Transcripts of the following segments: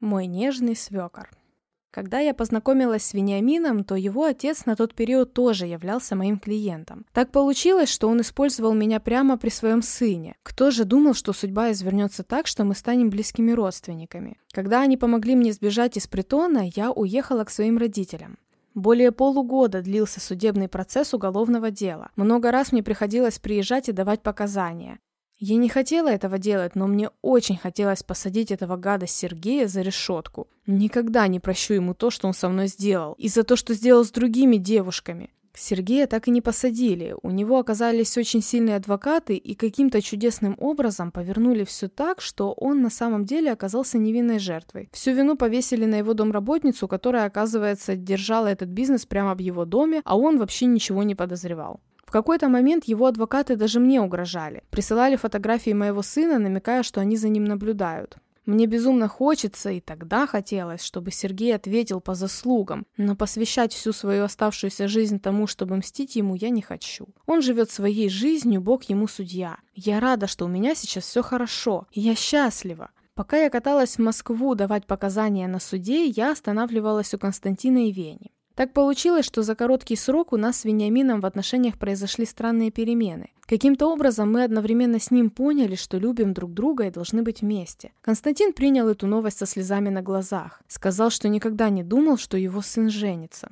Мой нежный свекор. Когда я познакомилась с Вениамином, то его отец на тот период тоже являлся моим клиентом. Так получилось, что он использовал меня прямо при своем сыне. Кто же думал, что судьба извернется так, что мы станем близкими родственниками? Когда они помогли мне сбежать из притона, я уехала к своим родителям. Более полугода длился судебный процесс уголовного дела. Много раз мне приходилось приезжать и давать показания. Я не хотела этого делать, но мне очень хотелось посадить этого гада Сергея за решетку. Никогда не прощу ему то, что он со мной сделал, и за то, что сделал с другими девушками. Сергея так и не посадили. У него оказались очень сильные адвокаты и каким-то чудесным образом повернули все так, что он на самом деле оказался невинной жертвой. Всю вину повесили на его домработницу, которая, оказывается, держала этот бизнес прямо в его доме, а он вообще ничего не подозревал. В какой-то момент его адвокаты даже мне угрожали. Присылали фотографии моего сына, намекая, что они за ним наблюдают. Мне безумно хочется, и тогда хотелось, чтобы Сергей ответил по заслугам, но посвящать всю свою оставшуюся жизнь тому, чтобы мстить ему, я не хочу. Он живет своей жизнью, Бог ему судья. Я рада, что у меня сейчас все хорошо, я счастлива. Пока я каталась в Москву давать показания на суде, я останавливалась у Константина и Вени. Так получилось, что за короткий срок у нас с Вениамином в отношениях произошли странные перемены. Каким-то образом мы одновременно с ним поняли, что любим друг друга и должны быть вместе. Константин принял эту новость со слезами на глазах. Сказал, что никогда не думал, что его сын женится.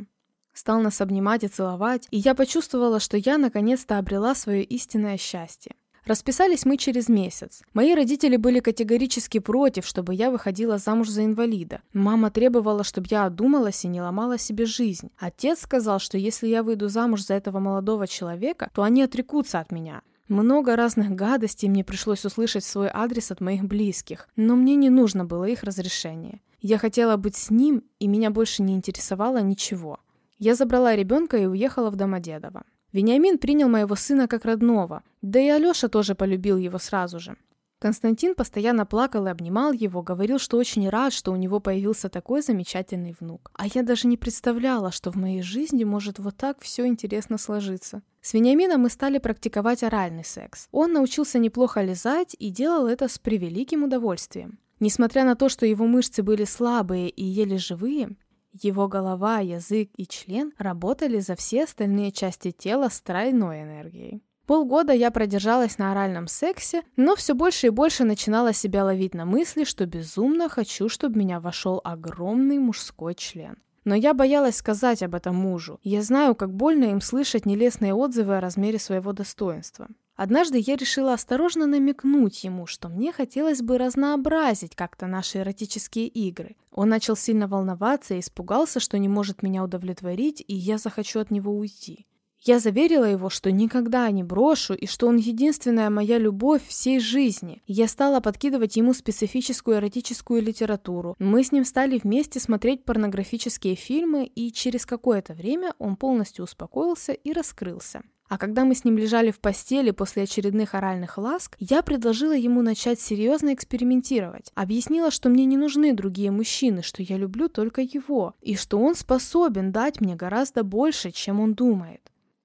Стал нас обнимать и целовать, и я почувствовала, что я наконец-то обрела свое истинное счастье. Расписались мы через месяц. Мои родители были категорически против, чтобы я выходила замуж за инвалида. Мама требовала, чтобы я одумалась и не ломала себе жизнь. Отец сказал, что если я выйду замуж за этого молодого человека, то они отрекутся от меня. Много разных гадостей мне пришлось услышать в свой адрес от моих близких, но мне не нужно было их разрешение. Я хотела быть с ним, и меня больше не интересовало ничего. Я забрала ребенка и уехала в Домодедово. Вениамин принял моего сына как родного, да и Алеша тоже полюбил его сразу же. Константин постоянно плакал и обнимал его, говорил, что очень рад, что у него появился такой замечательный внук. А я даже не представляла, что в моей жизни может вот так все интересно сложиться. С Вениамином мы стали практиковать оральный секс. Он научился неплохо лизать и делал это с превеликим удовольствием. Несмотря на то, что его мышцы были слабые и еле живые, его голова, язык и член работали за все остальные части тела с тройной энергией. Полгода я продержалась на оральном сексе, но все больше и больше начинала себя ловить на мысли, что безумно хочу, чтобы меня вошел огромный мужской член. Но я боялась сказать об этом мужу. Я знаю, как больно им слышать нелестные отзывы о размере своего достоинства. Однажды я решила осторожно намекнуть ему, что мне хотелось бы разнообразить как-то наши эротические игры. Он начал сильно волноваться и испугался, что не может меня удовлетворить, и я захочу от него уйти. Я заверила его, что никогда не брошу и что он единственная моя любовь всей жизни. Я стала подкидывать ему специфическую эротическую литературу. Мы с ним стали вместе смотреть порнографические фильмы, и через какое-то время он полностью успокоился и раскрылся. А когда мы с ним лежали в постели после очередных оральных ласк, я предложила ему начать серьезно экспериментировать. Объяснила, что мне не нужны другие мужчины, что я люблю только его, и что он способен дать мне гораздо больше, чем он думает.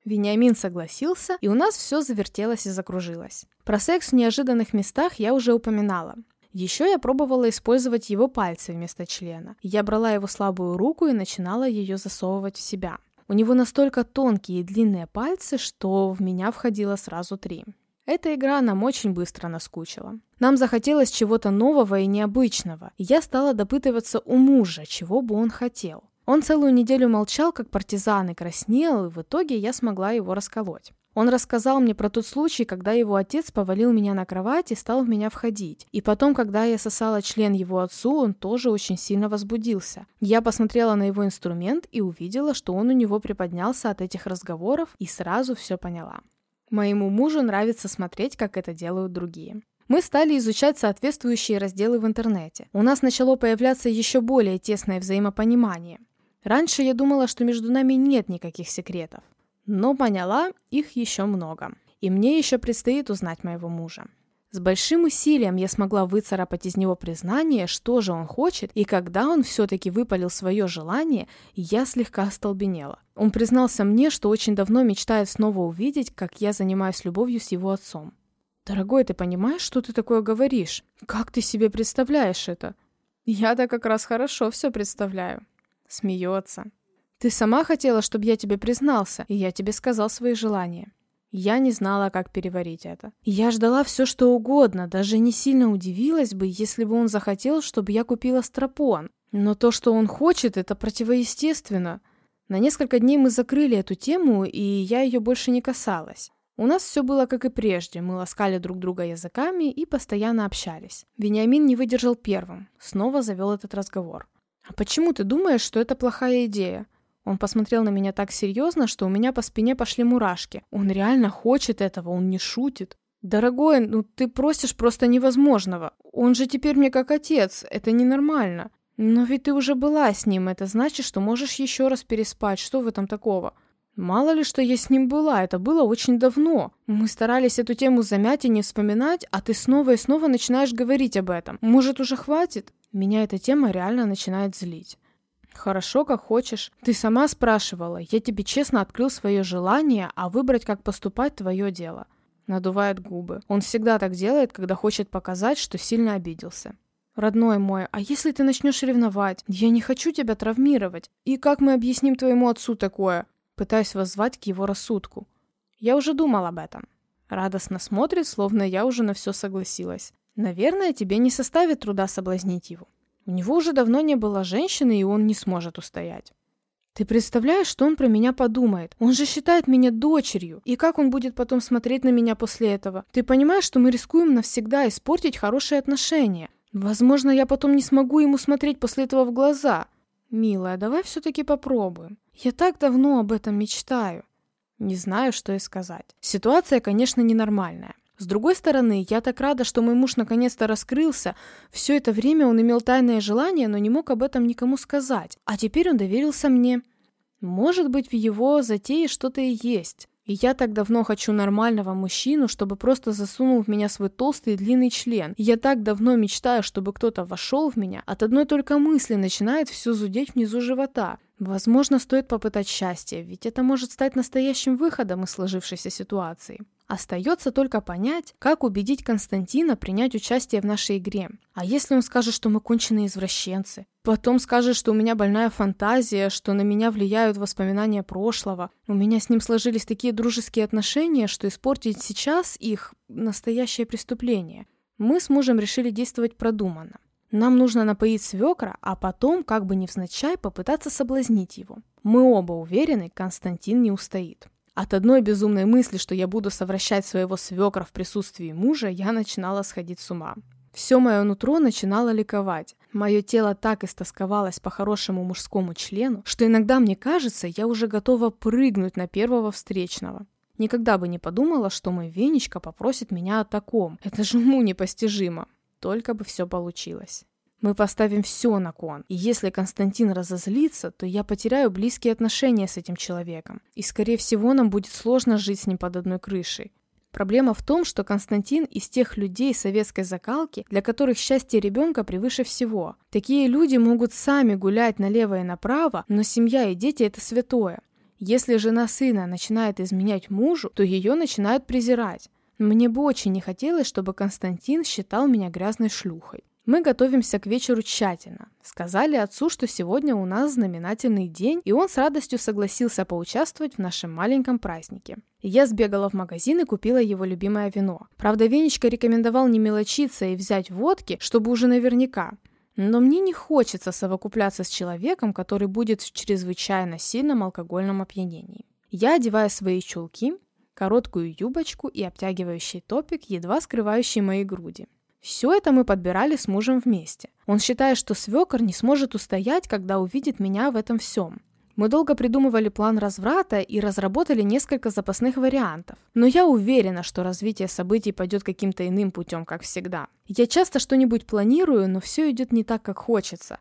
Вениамин согласился, и у нас все завертелось и закружилось. Про секс в неожиданных местах я уже упоминала. Еще я пробовала использовать его пальцы вместо члена. Я брала его слабую руку и начинала ее засовывать в себя. У него настолько тонкие и длинные пальцы, что в меня входило сразу три. Эта игра нам очень быстро наскучила. Нам захотелось чего-то нового и необычного, и я стала допытываться у мужа, чего бы он хотел. Он целую неделю молчал, как партизан, и краснел, и в итоге я смогла его расколоть. Он рассказал мне про тот случай, когда его отец повалил меня на кровать и стал в меня входить. И потом, когда я сосала член его отцу, он тоже очень сильно возбудился. Я посмотрела на его инструмент и увидела, что он у него приподнялся от этих разговоров и сразу все поняла. Моему мужу нравится смотреть, как это делают другие. Мы стали изучать соответствующие разделы в интернете. У нас начало появляться еще более тесное взаимопонимание. Раньше я думала, что между нами нет никаких секретов но поняла, их еще много. И мне еще предстоит узнать моего мужа. С большим усилием я смогла выцарапать из него признание, что же он хочет, и когда он все-таки выпалил свое желание, я слегка остолбенела. Он признался мне, что очень давно мечтает снова увидеть, как я занимаюсь любовью с его отцом. «Дорогой, ты понимаешь, что ты такое говоришь? Как ты себе представляешь это?» Я-то как раз хорошо все представляю. Смеется. Ты сама хотела, чтобы я тебе признался, и я тебе сказал свои желания. Я не знала, как переварить это. Я ждала все, что угодно, даже не сильно удивилась бы, если бы он захотел, чтобы я купила стропон. Но то, что он хочет, это противоестественно. На несколько дней мы закрыли эту тему, и я ее больше не касалась. У нас все было как и прежде, мы ласкали друг друга языками и постоянно общались. Вениамин не выдержал первым, снова завел этот разговор. «А почему ты думаешь, что это плохая идея?» Он посмотрел на меня так серьезно, что у меня по спине пошли мурашки. Он реально хочет этого, он не шутит. «Дорогой, ну ты просишь просто невозможного. Он же теперь мне как отец, это ненормально. Но ведь ты уже была с ним, это значит, что можешь еще раз переспать, что в этом такого?» Мало ли, что я с ним была, это было очень давно. Мы старались эту тему замять и не вспоминать, а ты снова и снова начинаешь говорить об этом. Может, уже хватит? Меня эта тема реально начинает злить. Хорошо, как хочешь. Ты сама спрашивала. Я тебе честно открыл свое желание, а выбрать, как поступать, твое дело. Надувает губы. Он всегда так делает, когда хочет показать, что сильно обиделся. Родной мой, а если ты начнешь ревновать? Я не хочу тебя травмировать. И как мы объясним твоему отцу такое? Пытаюсь воззвать к его рассудку. Я уже думал об этом. Радостно смотрит, словно я уже на все согласилась. Наверное, тебе не составит труда соблазнить его. У него уже давно не было женщины, и он не сможет устоять. Ты представляешь, что он про меня подумает? Он же считает меня дочерью. И как он будет потом смотреть на меня после этого? Ты понимаешь, что мы рискуем навсегда испортить хорошие отношения? Возможно, я потом не смогу ему смотреть после этого в глаза. Милая, давай все-таки попробуем. Я так давно об этом мечтаю. Не знаю, что и сказать. Ситуация, конечно, ненормальная. С другой стороны, я так рада, что мой муж наконец-то раскрылся. Все это время он имел тайное желание, но не мог об этом никому сказать. А теперь он доверился мне. Может быть, в его затее что-то и есть. И я так давно хочу нормального мужчину, чтобы просто засунул в меня свой толстый и длинный член. И я так давно мечтаю, чтобы кто-то вошел в меня. От одной только мысли начинает все зудеть внизу живота. Возможно, стоит попытать счастье, ведь это может стать настоящим выходом из сложившейся ситуации. Остается только понять, как убедить Константина принять участие в нашей игре. А если он скажет, что мы конченые извращенцы? Потом скажет, что у меня больная фантазия, что на меня влияют воспоминания прошлого. У меня с ним сложились такие дружеские отношения, что испортить сейчас их – настоящее преступление. Мы с мужем решили действовать продуманно. Нам нужно напоить свекра, а потом, как бы невзначай, попытаться соблазнить его. Мы оба уверены, Константин не устоит. От одной безумной мысли, что я буду совращать своего свекра в присутствии мужа, я начинала сходить с ума. Все мое нутро начинало ликовать. Мое тело так истосковалось по хорошему мужскому члену, что иногда мне кажется, я уже готова прыгнуть на первого встречного. Никогда бы не подумала, что мой Венечка попросит меня о таком. Это же уму непостижимо. Только бы все получилось. Мы поставим все на кон. И если Константин разозлится, то я потеряю близкие отношения с этим человеком. И, скорее всего, нам будет сложно жить с ним под одной крышей. Проблема в том, что Константин из тех людей советской закалки, для которых счастье ребенка превыше всего. Такие люди могут сами гулять налево и направо, но семья и дети – это святое. Если жена сына начинает изменять мужу, то ее начинают презирать. Мне бы очень не хотелось, чтобы Константин считал меня грязной шлюхой. Мы готовимся к вечеру тщательно. Сказали отцу, что сегодня у нас знаменательный день, и он с радостью согласился поучаствовать в нашем маленьком празднике. Я сбегала в магазин и купила его любимое вино. Правда, Венечка рекомендовал не мелочиться и взять водки, чтобы уже наверняка. Но мне не хочется совокупляться с человеком, который будет в чрезвычайно сильном алкогольном опьянении. Я одеваю свои чулки, короткую юбочку и обтягивающий топик, едва скрывающий мои груди. Все это мы подбирали с мужем вместе. Он считает, что свекор не сможет устоять, когда увидит меня в этом всем. Мы долго придумывали план разврата и разработали несколько запасных вариантов. Но я уверена, что развитие событий пойдет каким-то иным путем, как всегда. Я часто что-нибудь планирую, но все идет не так, как хочется.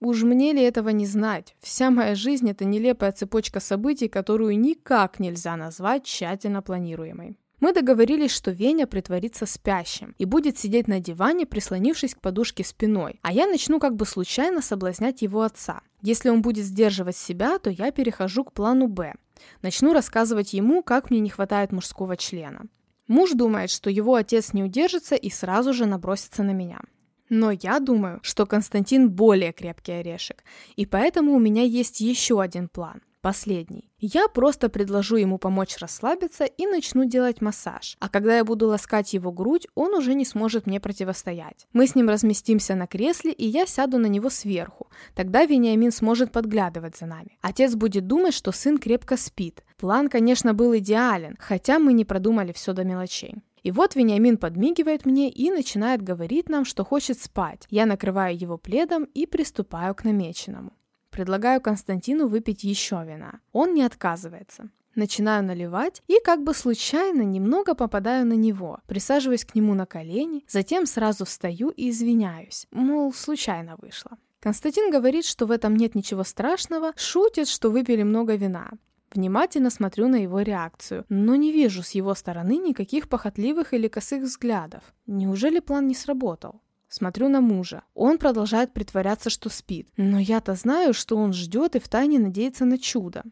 Уж мне ли этого не знать? Вся моя жизнь – это нелепая цепочка событий, которую никак нельзя назвать тщательно планируемой. Мы договорились, что Веня притворится спящим и будет сидеть на диване, прислонившись к подушке спиной, а я начну как бы случайно соблазнять его отца. Если он будет сдерживать себя, то я перехожу к плану «Б». Начну рассказывать ему, как мне не хватает мужского члена. Муж думает, что его отец не удержится и сразу же набросится на меня. Но я думаю, что Константин более крепкий орешек, и поэтому у меня есть еще один план. Последний. Я просто предложу ему помочь расслабиться и начну делать массаж. А когда я буду ласкать его грудь, он уже не сможет мне противостоять. Мы с ним разместимся на кресле, и я сяду на него сверху. Тогда Вениамин сможет подглядывать за нами. Отец будет думать, что сын крепко спит. План, конечно, был идеален, хотя мы не продумали все до мелочей. И вот Вениамин подмигивает мне и начинает говорить нам, что хочет спать. Я накрываю его пледом и приступаю к намеченному. Предлагаю Константину выпить еще вина. Он не отказывается. Начинаю наливать и как бы случайно немного попадаю на него, присаживаюсь к нему на колени, затем сразу встаю и извиняюсь, мол, случайно вышло. Константин говорит, что в этом нет ничего страшного, шутит, что выпили много вина. Внимательно смотрю на его реакцию, но не вижу с его стороны никаких похотливых или косых взглядов. Неужели план не сработал? Смотрю на мужа. Он продолжает притворяться, что спит. Но я-то знаю, что он ждет и втайне надеется на чудо.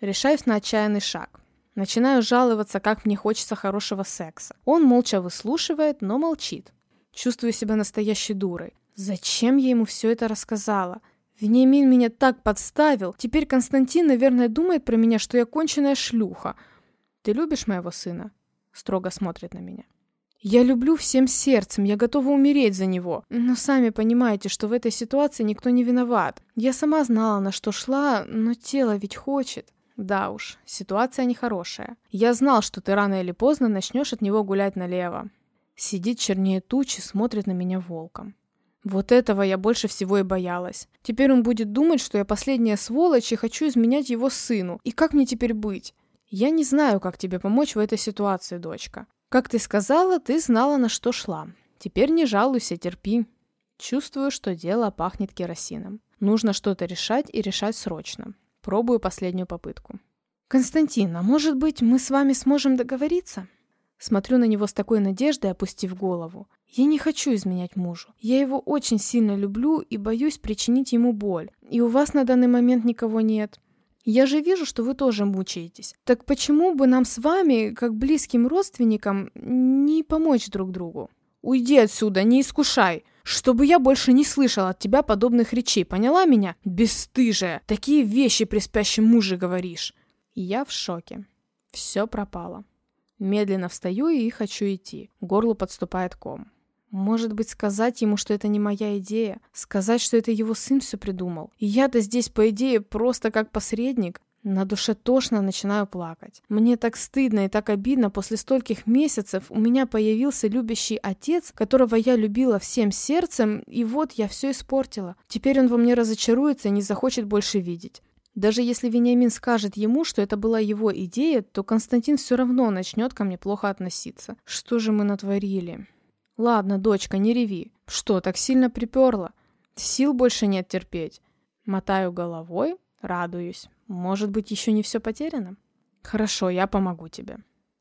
Решаюсь на отчаянный шаг. Начинаю жаловаться, как мне хочется хорошего секса. Он молча выслушивает, но молчит. Чувствую себя настоящей дурой. Зачем я ему все это рассказала? Вениамин меня так подставил. Теперь Константин, наверное, думает про меня, что я конченая шлюха. Ты любишь моего сына? Строго смотрит на меня. Я люблю всем сердцем, я готова умереть за него. Но сами понимаете, что в этой ситуации никто не виноват. Я сама знала, на что шла, но тело ведь хочет. Да уж, ситуация нехорошая. Я знал, что ты рано или поздно начнешь от него гулять налево. Сидит чернее тучи, смотрит на меня волком. Вот этого я больше всего и боялась. Теперь он будет думать, что я последняя сволочь и хочу изменять его сыну. И как мне теперь быть? Я не знаю, как тебе помочь в этой ситуации, дочка. Как ты сказала, ты знала, на что шла. Теперь не жалуйся, терпи. Чувствую, что дело пахнет керосином. Нужно что-то решать и решать срочно. Пробую последнюю попытку. Константин, а может быть, мы с вами сможем договориться? Смотрю на него с такой надеждой, опустив голову. Я не хочу изменять мужу. Я его очень сильно люблю и боюсь причинить ему боль. И у вас на данный момент никого нет. Я же вижу, что вы тоже мучаетесь. Так почему бы нам с вами, как близким родственникам, не помочь друг другу? Уйди отсюда, не искушай. Чтобы я больше не слышал от тебя подобных речей, поняла меня? Бесстыжая. Такие вещи при спящем муже говоришь. Я в шоке. Все пропало. Медленно встаю и хочу идти. Горло подступает ком. Может быть, сказать ему, что это не моя идея? Сказать, что это его сын все придумал? И я-то здесь, по идее, просто как посредник? На душе тошно начинаю плакать. Мне так стыдно и так обидно. После стольких месяцев у меня появился любящий отец, которого я любила всем сердцем, и вот я все испортила. Теперь он во мне разочаруется и не захочет больше видеть. Даже если Вениамин скажет ему, что это была его идея, то Константин все равно начнет ко мне плохо относиться. Что же мы натворили? Ладно, дочка, не реви. Что, так сильно приперла? Сил больше нет терпеть. Мотаю головой, радуюсь. Может быть, еще не все потеряно? Хорошо, я помогу тебе.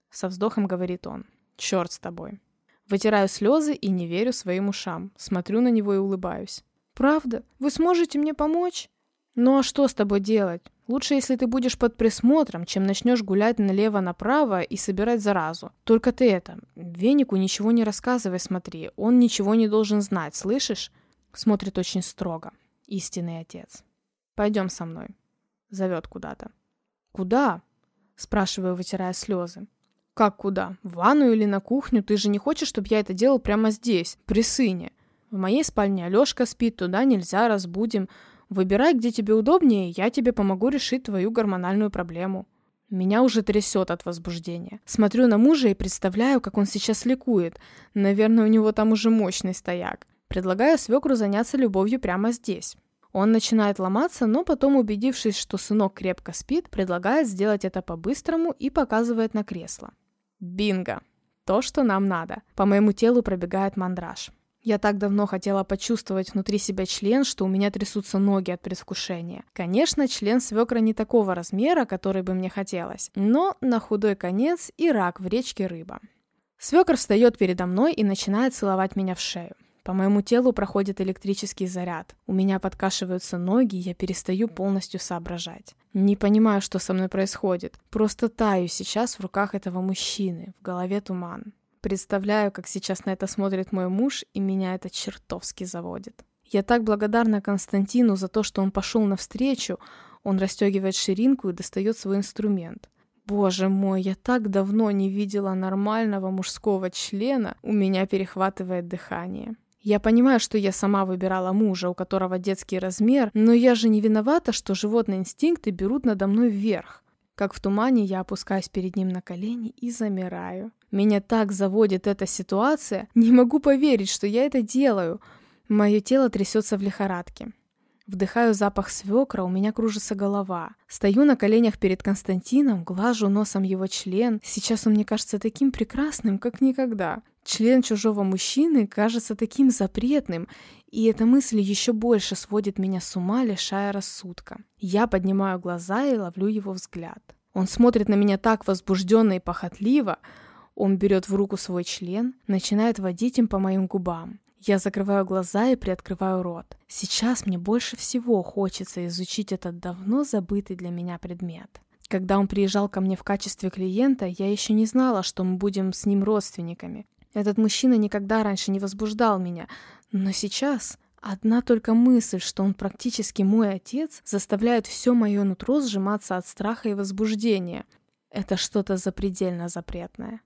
Со вздохом говорит он. Черт с тобой. Вытираю слезы и не верю своим ушам. Смотрю на него и улыбаюсь. Правда? Вы сможете мне помочь? Ну а что с тобой делать? Лучше, если ты будешь под присмотром, чем начнешь гулять налево-направо и собирать заразу. Только ты это, Венику ничего не рассказывай, смотри, он ничего не должен знать, слышишь? Смотрит очень строго. Истинный отец. Пойдем со мной. Зовет куда-то. Куда? Спрашиваю, вытирая слезы. Как куда? В ванну или на кухню? Ты же не хочешь, чтобы я это делал прямо здесь, при сыне? В моей спальне Алешка спит, туда нельзя, разбудим. Выбирай, где тебе удобнее, я тебе помогу решить твою гормональную проблему. Меня уже трясет от возбуждения. Смотрю на мужа и представляю, как он сейчас ликует. Наверное, у него там уже мощный стояк. Предлагаю свекру заняться любовью прямо здесь. Он начинает ломаться, но потом, убедившись, что сынок крепко спит, предлагает сделать это по-быстрому и показывает на кресло. Бинго! То, что нам надо. По моему телу пробегает мандраж. Я так давно хотела почувствовать внутри себя член, что у меня трясутся ноги от предвкушения. Конечно, член свекра не такого размера, который бы мне хотелось, но на худой конец и рак в речке рыба. Свекр встает передо мной и начинает целовать меня в шею. По моему телу проходит электрический заряд. У меня подкашиваются ноги, я перестаю полностью соображать. Не понимаю, что со мной происходит. Просто таю сейчас в руках этого мужчины, в голове туман. Представляю, как сейчас на это смотрит мой муж, и меня это чертовски заводит. Я так благодарна Константину за то, что он пошел навстречу. Он расстегивает ширинку и достает свой инструмент. Боже мой, я так давно не видела нормального мужского члена, у меня перехватывает дыхание. Я понимаю, что я сама выбирала мужа, у которого детский размер, но я же не виновата, что животные инстинкты берут надо мной вверх. Как в тумане я опускаюсь перед ним на колени и замираю. Меня так заводит эта ситуация, не могу поверить, что я это делаю. Мое тело трясется в лихорадке. Вдыхаю запах свекра, у меня кружится голова. Стою на коленях перед Константином, глажу носом его член. Сейчас он мне кажется таким прекрасным, как никогда. Член чужого мужчины кажется таким запретным, и эта мысль еще больше сводит меня с ума, лишая рассудка. Я поднимаю глаза и ловлю его взгляд. Он смотрит на меня так возбужденно и похотливо, он берет в руку свой член, начинает водить им по моим губам. Я закрываю глаза и приоткрываю рот. Сейчас мне больше всего хочется изучить этот давно забытый для меня предмет. Когда он приезжал ко мне в качестве клиента, я еще не знала, что мы будем с ним родственниками. Этот мужчина никогда раньше не возбуждал меня, но сейчас одна только мысль, что он практически мой отец, заставляет все мое нутро сжиматься от страха и возбуждения. Это что-то запредельно запретное.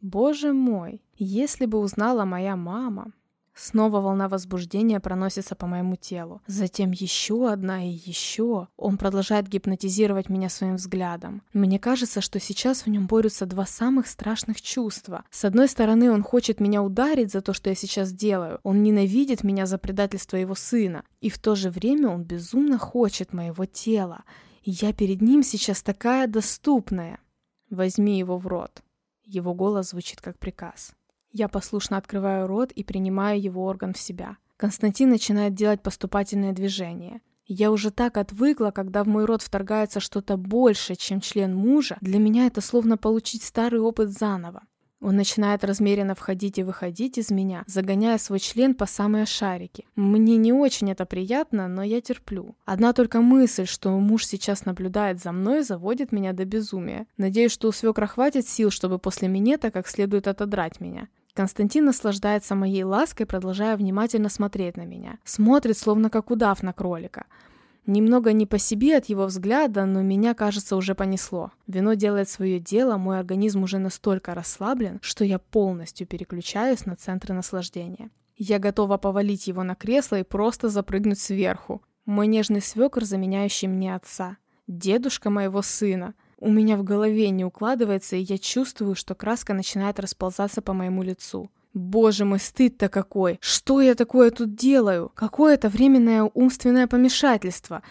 Боже мой, если бы узнала моя мама... Снова волна возбуждения проносится по моему телу. Затем еще одна и еще. Он продолжает гипнотизировать меня своим взглядом. Мне кажется, что сейчас в нем борются два самых страшных чувства. С одной стороны, он хочет меня ударить за то, что я сейчас делаю. Он ненавидит меня за предательство его сына. И в то же время он безумно хочет моего тела. Я перед ним сейчас такая доступная. Возьми его в рот. Его голос звучит как приказ. Я послушно открываю рот и принимаю его орган в себя. Константин начинает делать поступательные движения. Я уже так отвыкла, когда в мой рот вторгается что-то больше, чем член мужа, для меня это словно получить старый опыт заново. Он начинает размеренно входить и выходить из меня, загоняя свой член по самые шарики. Мне не очень это приятно, но я терплю. Одна только мысль, что муж сейчас наблюдает за мной, заводит меня до безумия. Надеюсь, что у свекра хватит сил, чтобы после минета как следует отодрать меня. Константин наслаждается моей лаской, продолжая внимательно смотреть на меня. Смотрит, словно как удав на кролика. Немного не по себе от его взгляда, но меня, кажется, уже понесло. Вино делает свое дело, мой организм уже настолько расслаблен, что я полностью переключаюсь на центры наслаждения. Я готова повалить его на кресло и просто запрыгнуть сверху. Мой нежный свекр, заменяющий мне отца. Дедушка моего сына. У меня в голове не укладывается, и я чувствую, что краска начинает расползаться по моему лицу. Боже мой, стыд-то какой! Что я такое тут делаю? Какое это временное умственное помешательство?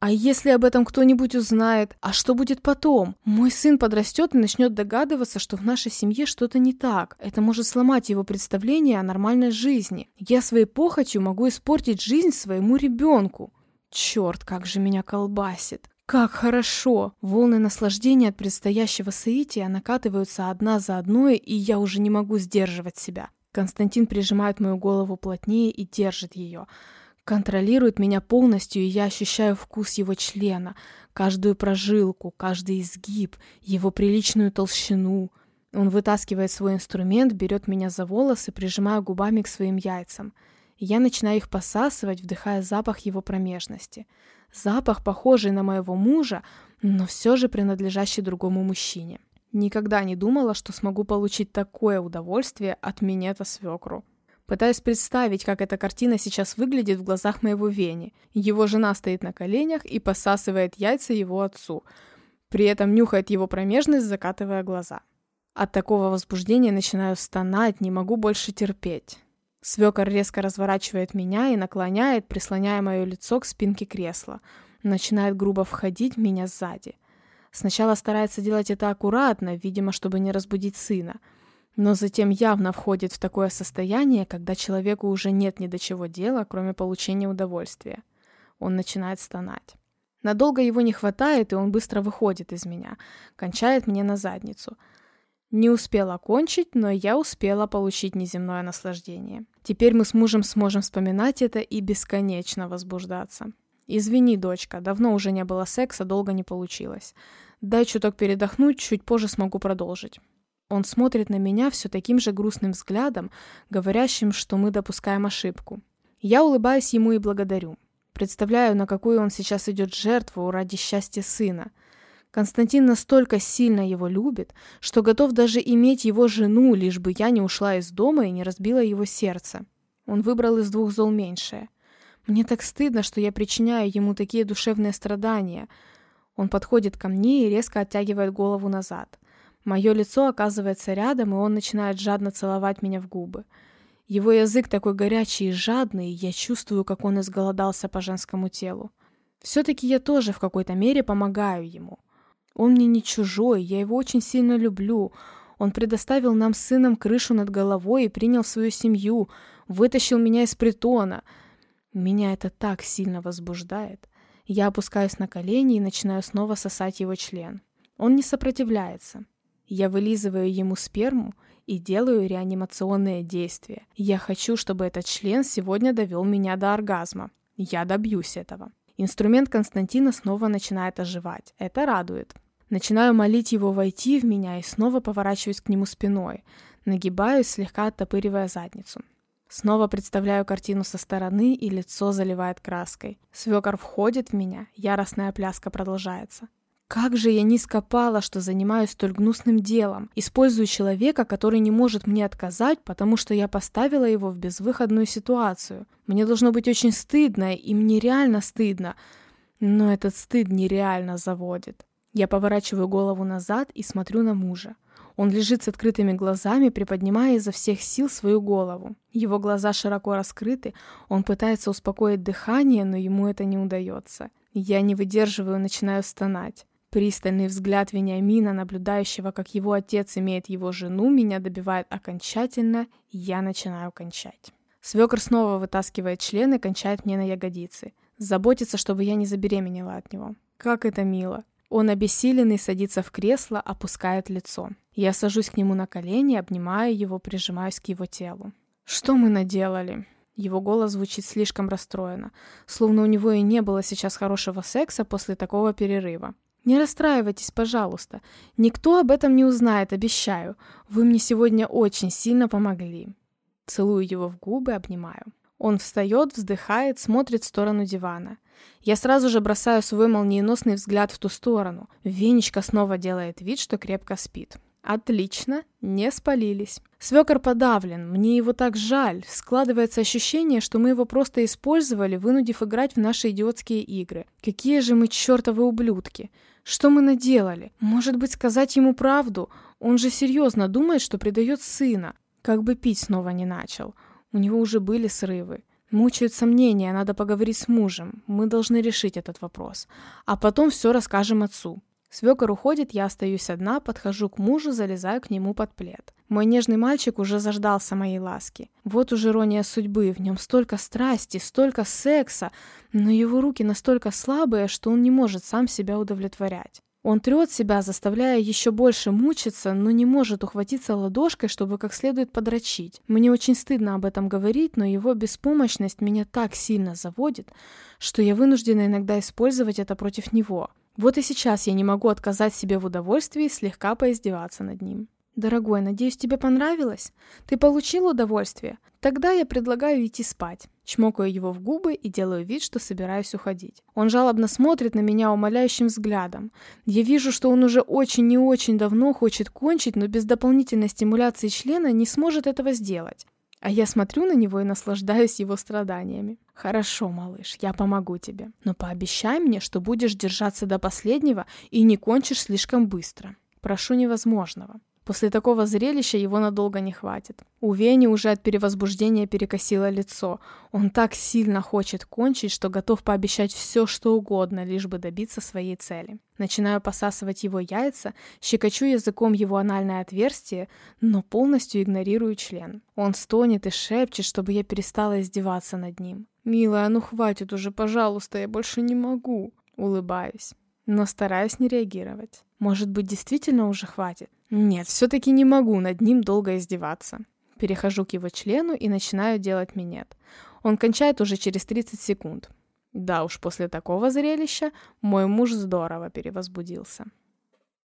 А если об этом кто-нибудь узнает? А что будет потом? Мой сын подрастет и начнет догадываться, что в нашей семье что-то не так. Это может сломать его представление о нормальной жизни. Я своей похотью могу испортить жизнь своему ребенку. Черт, как же меня колбасит. Как хорошо! Волны наслаждения от предстоящего соития накатываются одна за одной, и я уже не могу сдерживать себя. Константин прижимает мою голову плотнее и держит ее. Контролирует меня полностью, и я ощущаю вкус его члена, каждую прожилку, каждый изгиб, его приличную толщину. Он вытаскивает свой инструмент, берет меня за волосы, прижимая губами к своим яйцам. я начинаю их посасывать, вдыхая запах его промежности. Запах, похожий на моего мужа, но все же принадлежащий другому мужчине. Никогда не думала, что смогу получить такое удовольствие от минета свекру. Пытаюсь представить, как эта картина сейчас выглядит в глазах моего Вени. Его жена стоит на коленях и посасывает яйца его отцу. При этом нюхает его промежность, закатывая глаза. От такого возбуждения начинаю стонать, не могу больше терпеть. Свекор резко разворачивает меня и наклоняет, прислоняя мое лицо к спинке кресла. Начинает грубо входить в меня сзади. Сначала старается делать это аккуратно, видимо, чтобы не разбудить сына. Но затем явно входит в такое состояние, когда человеку уже нет ни до чего дела, кроме получения удовольствия. Он начинает стонать. Надолго его не хватает, и он быстро выходит из меня, кончает мне на задницу – не успела кончить, но я успела получить неземное наслаждение. Теперь мы с мужем сможем вспоминать это и бесконечно возбуждаться. Извини, дочка, давно уже не было секса, долго не получилось. Дай чуток передохнуть, чуть позже смогу продолжить. Он смотрит на меня все таким же грустным взглядом, говорящим, что мы допускаем ошибку. Я улыбаюсь ему и благодарю. Представляю, на какую он сейчас идет жертву ради счастья сына. Константин настолько сильно его любит, что готов даже иметь его жену, лишь бы я не ушла из дома и не разбила его сердце. Он выбрал из двух зол меньшее. Мне так стыдно, что я причиняю ему такие душевные страдания. Он подходит ко мне и резко оттягивает голову назад. Мое лицо оказывается рядом, и он начинает жадно целовать меня в губы. Его язык такой горячий и жадный, и я чувствую, как он изголодался по женскому телу. Все-таки я тоже в какой-то мере помогаю ему. Он мне не чужой, я его очень сильно люблю. Он предоставил нам с сыном крышу над головой и принял свою семью, вытащил меня из притона. Меня это так сильно возбуждает. Я опускаюсь на колени и начинаю снова сосать его член. Он не сопротивляется. Я вылизываю ему сперму и делаю реанимационные действия. Я хочу, чтобы этот член сегодня довел меня до оргазма. Я добьюсь этого. Инструмент Константина снова начинает оживать. Это радует. Начинаю молить его войти в меня и снова поворачиваюсь к нему спиной. Нагибаюсь, слегка оттопыривая задницу. Снова представляю картину со стороны, и лицо заливает краской. Свекор входит в меня, яростная пляска продолжается. Как же я низко пала, что занимаюсь столь гнусным делом. Использую человека, который не может мне отказать, потому что я поставила его в безвыходную ситуацию. Мне должно быть очень стыдно, и мне реально стыдно. Но этот стыд нереально заводит. Я поворачиваю голову назад и смотрю на мужа. Он лежит с открытыми глазами, приподнимая изо всех сил свою голову. Его глаза широко раскрыты, он пытается успокоить дыхание, но ему это не удается. Я не выдерживаю, начинаю стонать. Пристальный взгляд Вениамина, наблюдающего, как его отец имеет его жену, меня добивает окончательно, и я начинаю кончать. Свекр снова вытаскивает член и кончает мне на ягодицы. Заботится, чтобы я не забеременела от него. Как это мило. Он обессиленный садится в кресло, опускает лицо. Я сажусь к нему на колени, обнимаю его, прижимаюсь к его телу. «Что мы наделали?» Его голос звучит слишком расстроенно, словно у него и не было сейчас хорошего секса после такого перерыва. Не расстраивайтесь, пожалуйста. Никто об этом не узнает, обещаю. Вы мне сегодня очень сильно помогли. Целую его в губы, обнимаю. Он встает, вздыхает, смотрит в сторону дивана. Я сразу же бросаю свой молниеносный взгляд в ту сторону. Венечка снова делает вид, что крепко спит. Отлично, не спалились. Свекор подавлен, мне его так жаль. Складывается ощущение, что мы его просто использовали, вынудив играть в наши идиотские игры. Какие же мы чертовы ублюдки. Что мы наделали? Может быть, сказать ему правду? Он же серьезно думает, что предает сына. Как бы пить снова не начал. У него уже были срывы. Мучают сомнения, надо поговорить с мужем. Мы должны решить этот вопрос. А потом все расскажем отцу. Свекор уходит, я остаюсь одна, подхожу к мужу, залезаю к нему под плед. Мой нежный мальчик уже заждался моей ласки. Вот уж ирония судьбы, в нем столько страсти, столько секса, но его руки настолько слабые, что он не может сам себя удовлетворять. Он трет себя, заставляя еще больше мучиться, но не может ухватиться ладошкой, чтобы как следует подрочить. Мне очень стыдно об этом говорить, но его беспомощность меня так сильно заводит, что я вынуждена иногда использовать это против него. Вот и сейчас я не могу отказать себе в удовольствии слегка поиздеваться над ним. «Дорогой, надеюсь, тебе понравилось? Ты получил удовольствие? Тогда я предлагаю идти спать». Чмокаю его в губы и делаю вид, что собираюсь уходить. Он жалобно смотрит на меня умоляющим взглядом. Я вижу, что он уже очень и очень давно хочет кончить, но без дополнительной стимуляции члена не сможет этого сделать. А я смотрю на него и наслаждаюсь его страданиями. «Хорошо, малыш, я помогу тебе. Но пообещай мне, что будешь держаться до последнего и не кончишь слишком быстро. Прошу невозможного». После такого зрелища его надолго не хватит. У Вени уже от перевозбуждения перекосило лицо. Он так сильно хочет кончить, что готов пообещать все, что угодно, лишь бы добиться своей цели. Начинаю посасывать его яйца, щекочу языком его анальное отверстие, но полностью игнорирую член. Он стонет и шепчет, чтобы я перестала издеваться над ним. «Милая, ну хватит уже, пожалуйста, я больше не могу». Улыбаюсь, но стараюсь не реагировать. Может быть, действительно уже хватит? Нет, все-таки не могу над ним долго издеваться. Перехожу к его члену и начинаю делать минет. Он кончает уже через 30 секунд. Да уж, после такого зрелища мой муж здорово перевозбудился.